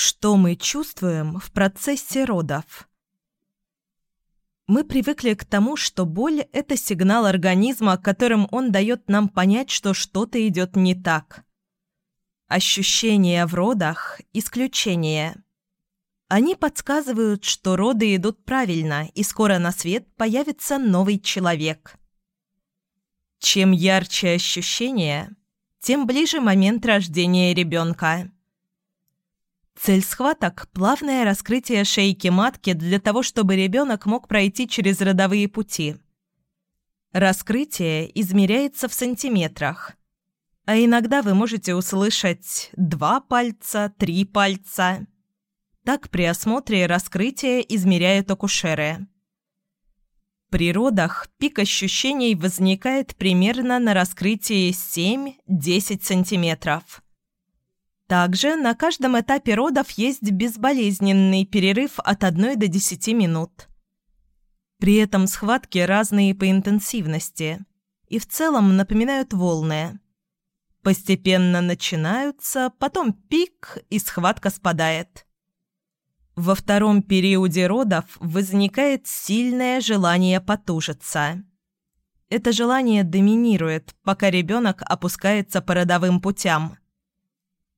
Что мы чувствуем в процессе родов? Мы привыкли к тому, что боль – это сигнал организма, которым он дает нам понять, что что-то идет не так. Ощущения в родах – исключение. Они подсказывают, что роды идут правильно, и скоро на свет появится новый человек. Чем ярче ощущения, тем ближе момент рождения ребенка. Цель схваток – плавное раскрытие шейки матки для того, чтобы ребенок мог пройти через родовые пути. Раскрытие измеряется в сантиметрах. А иногда вы можете услышать два пальца, три пальца. Так при осмотре раскрытие измеряют акушеры. При родах пик ощущений возникает примерно на раскрытии 7-10 сантиметров. Также на каждом этапе родов есть безболезненный перерыв от 1 до 10 минут. При этом схватки разные по интенсивности и в целом напоминают волны. Постепенно начинаются, потом пик и схватка спадает. Во втором периоде родов возникает сильное желание потужиться. Это желание доминирует, пока ребенок опускается по родовым путям –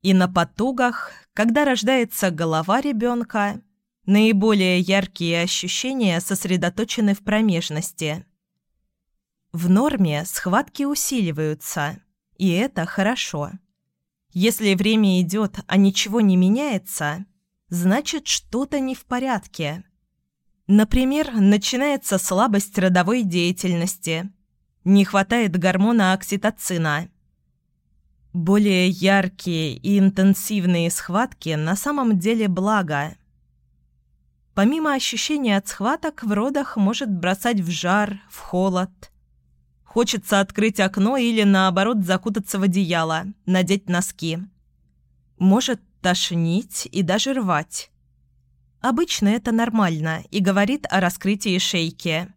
и на потугах, когда рождается голова ребенка, наиболее яркие ощущения сосредоточены в промежности. В норме схватки усиливаются, и это хорошо. Если время идет, а ничего не меняется, значит что-то не в порядке. Например, начинается слабость родовой деятельности, не хватает гормона окситоцина – более яркие и интенсивные схватки на самом деле благо. Помимо ощущения от схваток, в родах может бросать в жар, в холод. Хочется открыть окно или, наоборот, закутаться в одеяло, надеть носки. Может тошнить и даже рвать. Обычно это нормально и говорит о раскрытии шейки.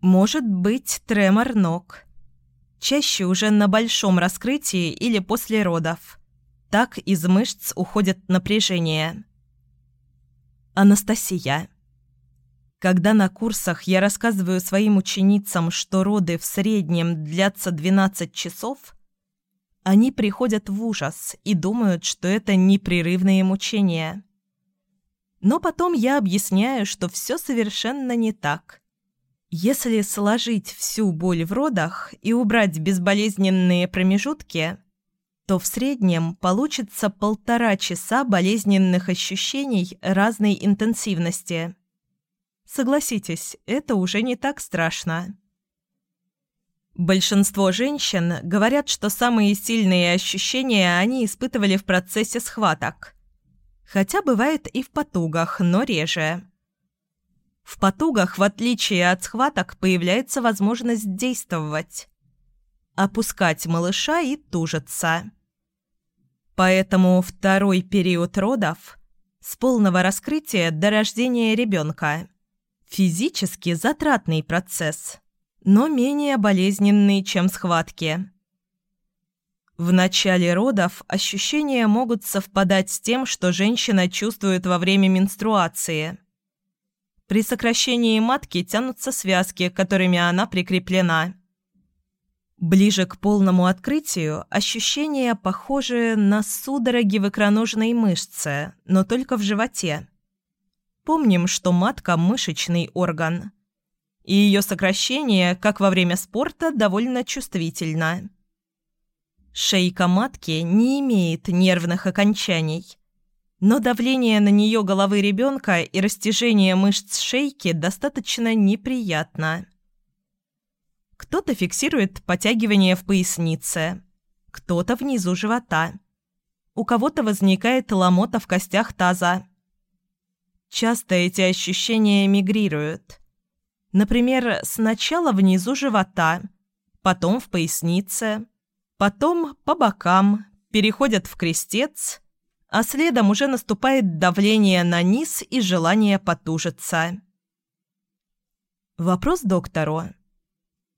Может быть тремор ног – чаще уже на большом раскрытии или после родов. Так из мышц уходит напряжение. Анастасия. Когда на курсах я рассказываю своим ученицам, что роды в среднем длятся 12 часов, они приходят в ужас и думают, что это непрерывные мучения. Но потом я объясняю, что все совершенно не так – если сложить всю боль в родах и убрать безболезненные промежутки, то в среднем получится полтора часа болезненных ощущений разной интенсивности. Согласитесь, это уже не так страшно. Большинство женщин говорят, что самые сильные ощущения они испытывали в процессе схваток. Хотя бывает и в потугах, но реже. В потугах, в отличие от схваток, появляется возможность действовать. Опускать малыша и тужиться. Поэтому второй период родов с полного раскрытия до рождения ребенка физически затратный процесс, но менее болезненный, чем схватки. В начале родов ощущения могут совпадать с тем, что женщина чувствует во время менструации – при сокращении матки тянутся связки, которыми она прикреплена. Ближе к полному открытию ощущения похожи на судороги в икроножной мышце, но только в животе. Помним, что матка – мышечный орган. И ее сокращение, как во время спорта, довольно чувствительно. Шейка матки не имеет нервных окончаний, но давление на нее головы ребенка и растяжение мышц шейки достаточно неприятно. Кто-то фиксирует подтягивание в пояснице, кто-то внизу живота. У кого-то возникает ломота в костях таза. Часто эти ощущения мигрируют. Например, сначала внизу живота, потом в пояснице, потом по бокам, переходят в крестец – а следом уже наступает давление на низ и желание потужиться. Вопрос доктору.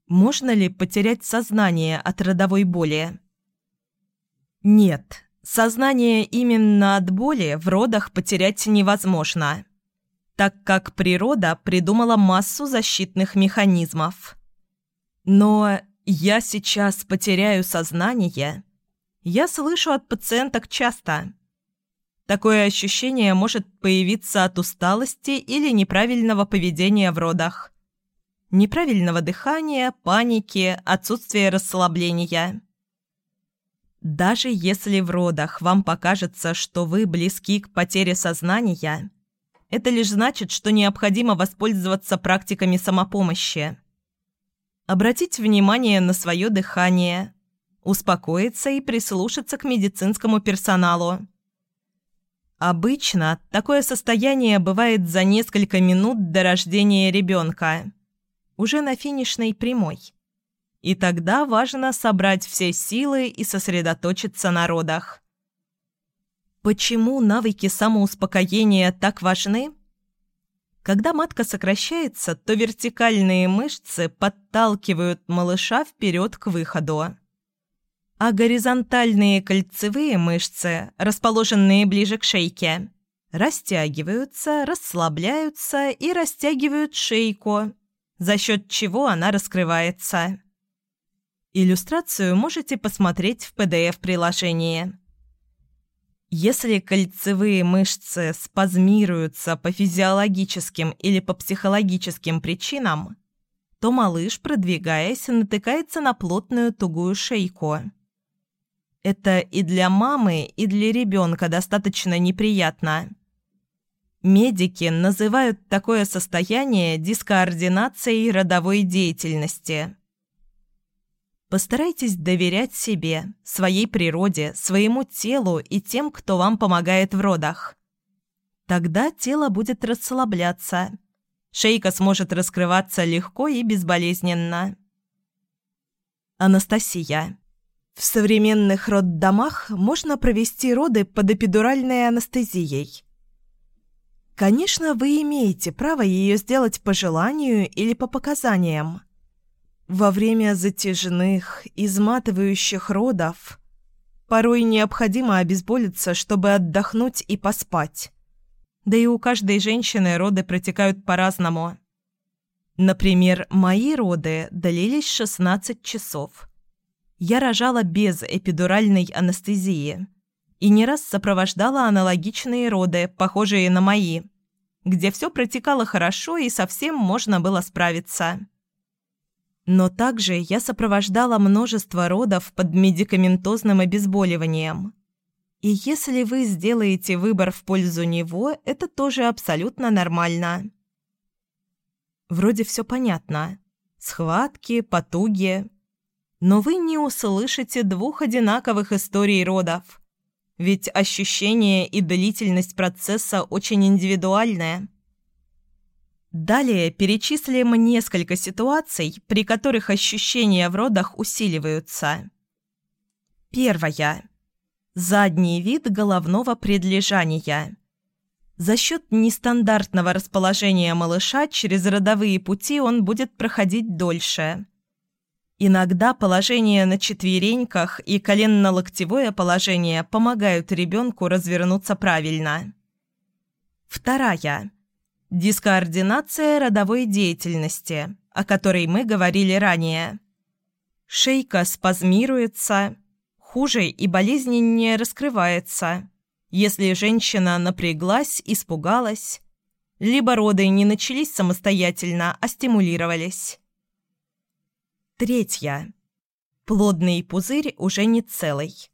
Можно ли потерять сознание от родовой боли? Нет, Сознание именно от боли в родах потерять невозможно, так как природа придумала массу защитных механизмов. Но «я сейчас потеряю сознание» я слышу от пациенток часто. Такое ощущение может появиться от усталости или неправильного поведения в родах. Неправильного дыхания, паники, отсутствия расслабления. Даже если в родах вам покажется, что вы близки к потере сознания, это лишь значит, что необходимо воспользоваться практиками самопомощи. Обратить внимание на свое дыхание, успокоиться и прислушаться к медицинскому персоналу. Обычно такое состояние бывает за несколько минут до рождения ребенка, уже на финишной прямой. И тогда важно собрать все силы и сосредоточиться на родах. Почему навыки самоуспокоения так важны? Когда матка сокращается, то вертикальные мышцы подталкивают малыша вперед к выходу. А горизонтальные кольцевые мышцы, расположенные ближе к шейке, растягиваются, расслабляются и растягивают шейку, за счет чего она раскрывается. Иллюстрацию можете посмотреть в PDF-приложении. Если кольцевые мышцы спазмируются по физиологическим или по психологическим причинам, то малыш, продвигаясь, натыкается на плотную тугую шейку. Это и для мамы, и для ребенка достаточно неприятно. Медики называют такое состояние дискоординацией родовой деятельности – Постарайтесь доверять себе, своей природе, своему телу и тем, кто вам помогает в родах. Тогда тело будет расслабляться. Шейка сможет раскрываться легко и безболезненно. Анастасия. В современных роддомах можно провести роды под эпидуральной анестезией. Конечно, вы имеете право ее сделать по желанию или по показаниям. Во время затяжных, изматывающих родов порой необходимо обезболиться, чтобы отдохнуть и поспать. Да и у каждой женщины роды протекают по-разному. Например, мои роды длились 16 часов. Я рожала без эпидуральной анестезии и не раз сопровождала аналогичные роды, похожие на мои, где все протекало хорошо и совсем можно было справиться. Но также я сопровождала множество родов под медикаментозным обезболиванием. И если вы сделаете выбор в пользу него, это тоже абсолютно нормально. Вроде все понятно. Схватки, потуги. Но вы не услышите двух одинаковых историй родов. Ведь ощущение и длительность процесса очень индивидуальные. Далее перечислим несколько ситуаций, при которых ощущения в родах усиливаются. Первая. Задний вид головного предлежания. За счет нестандартного расположения малыша через родовые пути он будет проходить дольше. Иногда положение на четвереньках и коленно-локтевое положение помогают ребенку развернуться правильно. Вторая. Дискоординация родовой деятельности, о которой мы говорили ранее. Шейка спазмируется, хуже и болезненнее раскрывается, если женщина напряглась, испугалась, либо роды не начались самостоятельно, а стимулировались. Третья. Плодный пузырь уже не целый.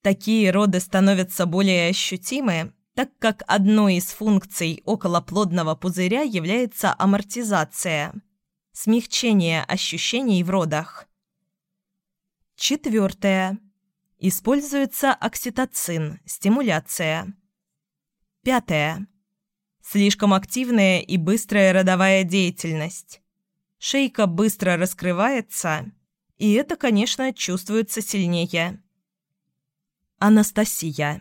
Такие роды становятся более ощутимы, так как одной из функций околоплодного пузыря является амортизация, смягчение ощущений в родах. Четвертое. Используется окситоцин, стимуляция. Пятое. Слишком активная и быстрая родовая деятельность. Шейка быстро раскрывается, и это, конечно, чувствуется сильнее. Анастасия.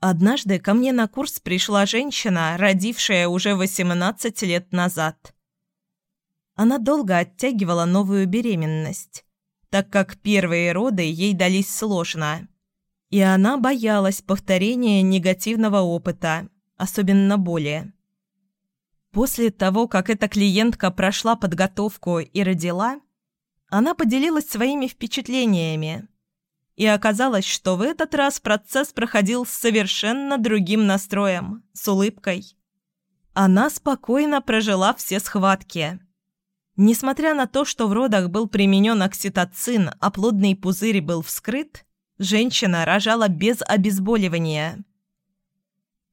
Однажды ко мне на курс пришла женщина, родившая уже 18 лет назад. Она долго оттягивала новую беременность, так как первые роды ей дались сложно. И она боялась повторения негативного опыта, особенно боли. После того, как эта клиентка прошла подготовку и родила, она поделилась своими впечатлениями. И оказалось, что в этот раз процесс проходил с совершенно другим настроем, с улыбкой. Она спокойно прожила все схватки. Несмотря на то, что в родах был применен окситоцин, а плодный пузырь был вскрыт, женщина рожала без обезболивания.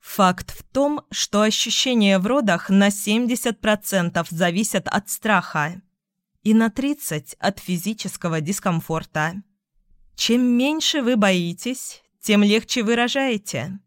Факт в том, что ощущения в родах на 70% зависят от страха и на 30% от физического дискомфорта. Чем меньше вы боитесь, тем легче вы рожаете.